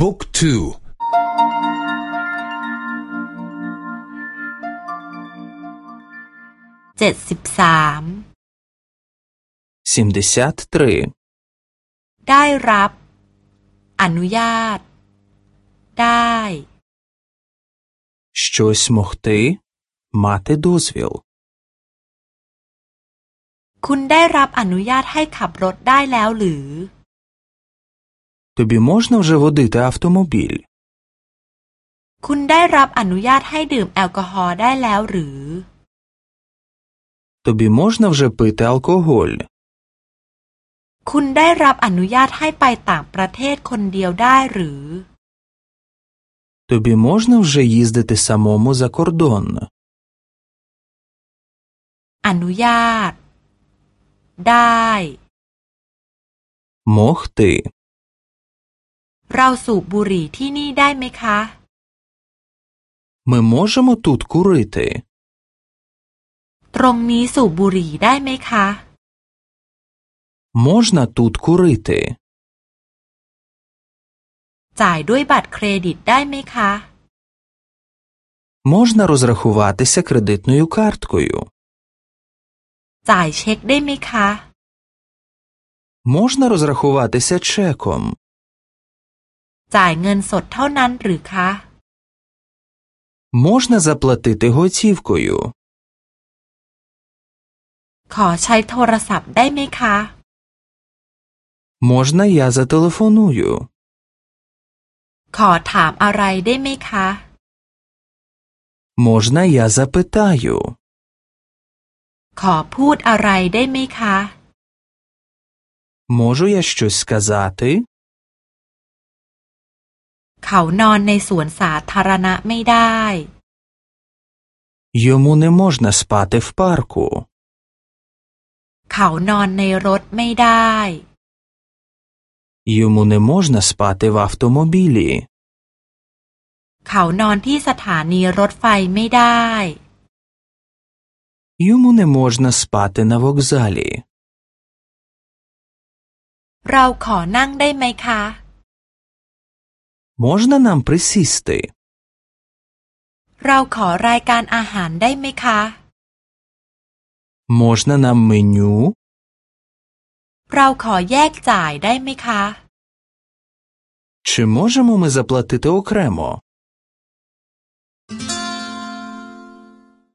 บุ๊กทูเจ็ดสิบสาม 73. ได้รับ อนุญาต ได้ Щось могти, мати дозвіл. คุณได้รับอนุญาตให้ขับรถได้แล้วหรือ Тобі можна вже водити автомобіль? คุณได้รับอนุญาตให้ดื่มแอลกอฮอล์ได้แล้วหรือ Тобі можна вже пити алкоголь? คุณได้รับอนุญาตให้ไปต่างประเทศคนเดียวได้หรือ Тобі можна вже їздити самому за кордон? อนุญาต ได้ Могти. เราสูบบุหรี่ที่นี่ได้ไหมคะ Ми можемо тут курити? ตรงนี้สูบบุหรี่ได้ไหมคะ Можна тут курити? จ่ายด้วยบัตรเครดิตได้ไหมคะ Можна розрахуватися кредитною карткою? จ่ายเช็คได้ไหมคะ Можна розрахуватися чеком? จ่ายเงินสดเท่านั้นหรือคะ Можна заплатити готівкою? ขอใช้โทรศัพท์ได้ไหมคะ Можна я зателефоную? ขอถามอะไรได้ไหมคะ Можна я запитаю? ขอพูดอะไรได้ไหมคะ Можу я щось сказати? เขานอนในสวนสาธารณะไม่ได้ Йому не можна спати в парку. เขานอนในรถไม่ได้ Йому не можна спати в автомобілі. เขานอนที่สถานีรถไฟไม่ได้ Йому не можна спати на вокзалі. เราขอนั่งได้ไหมคะ Можна нам присісти? เราขอรายการอาหารได้ไหมคะ Можна нам меню? เราขอแยกจ่ายได้ไหมคะ Чи можемо ми заплатити окремо?